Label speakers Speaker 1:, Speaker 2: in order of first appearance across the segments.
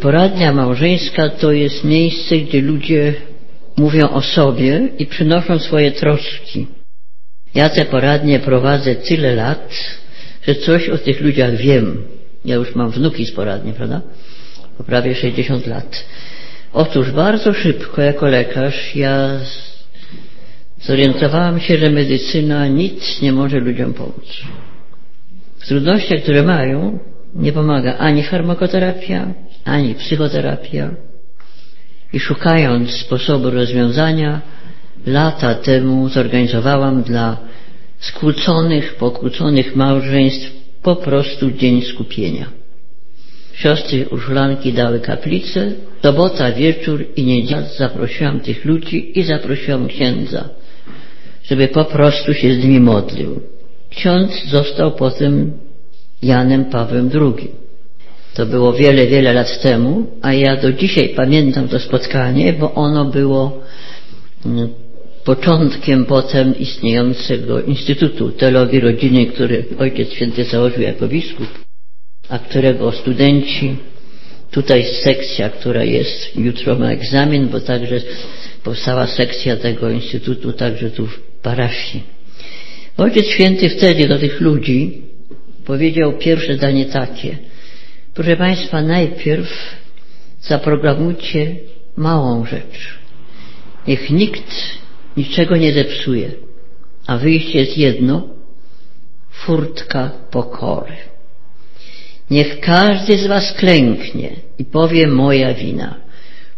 Speaker 1: Poradnia małżeńska to jest miejsce, gdzie ludzie mówią o sobie i przynoszą swoje troski. Ja te poradnie prowadzę tyle lat, że coś o tych ludziach wiem. Ja już mam wnuki z poradni, prawda? Po prawie 60 lat. Otóż bardzo szybko jako lekarz ja zorientowałam się, że medycyna nic nie może ludziom pomóc. W trudnościach, które mają, nie pomaga ani farmakoterapia, ani psychoterapia. I szukając sposobu rozwiązania, lata temu zorganizowałam dla skłóconych, pokłóconych małżeństw po prostu dzień skupienia. Siostry Urszulanki dały kaplicę, sobota wieczór i niedziela zaprosiłam tych ludzi i zaprosiłam księdza, żeby po prostu się z nimi modlił. Ksiądz został potem Janem Pawłem II. To było wiele, wiele lat temu, a ja do dzisiaj pamiętam to spotkanie, bo ono było początkiem potem istniejącego Instytutu Teologii Rodziny, który Ojciec Święty założył jako biskup, a którego studenci, tutaj sekcja, która jest, jutro ma egzamin, bo także powstała sekcja tego Instytutu także tu w parafii. Ojciec Święty wtedy do tych ludzi powiedział pierwsze zdanie takie. Proszę Państwa, najpierw zaprogramujcie małą rzecz. Niech nikt niczego nie zepsuje. A wyjście jest jedno, furtka pokory. Niech każdy z was klęknie i powie moja wina.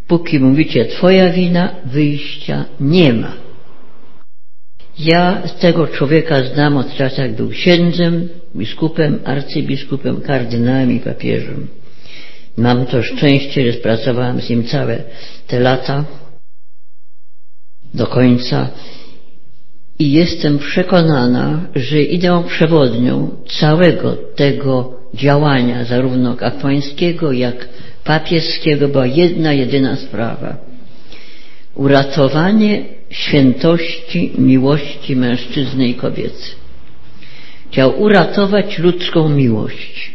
Speaker 1: Póki mówicie twoja wina, wyjścia nie ma. Ja tego człowieka znam od czasu, jak był księdzem, biskupem, arcybiskupem, kardynałem i papieżem. Mam to szczęście, że pracowałem z nim całe te lata do końca i jestem przekonana, że ideą przewodnią całego tego działania, zarówno kapłańskiego, jak papieskiego, była jedna, jedyna sprawa. Uratowanie świętości, miłości mężczyzny i kobiety. Chciał uratować ludzką miłość.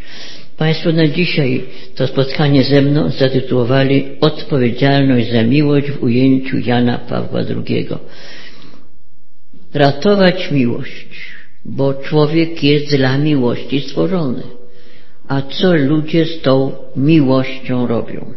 Speaker 1: Państwo na dzisiaj to spotkanie ze mną zatytułowali Odpowiedzialność za miłość w ujęciu Jana Pawła II. Ratować miłość, bo człowiek jest dla miłości stworzony. A co ludzie z tą miłością robią?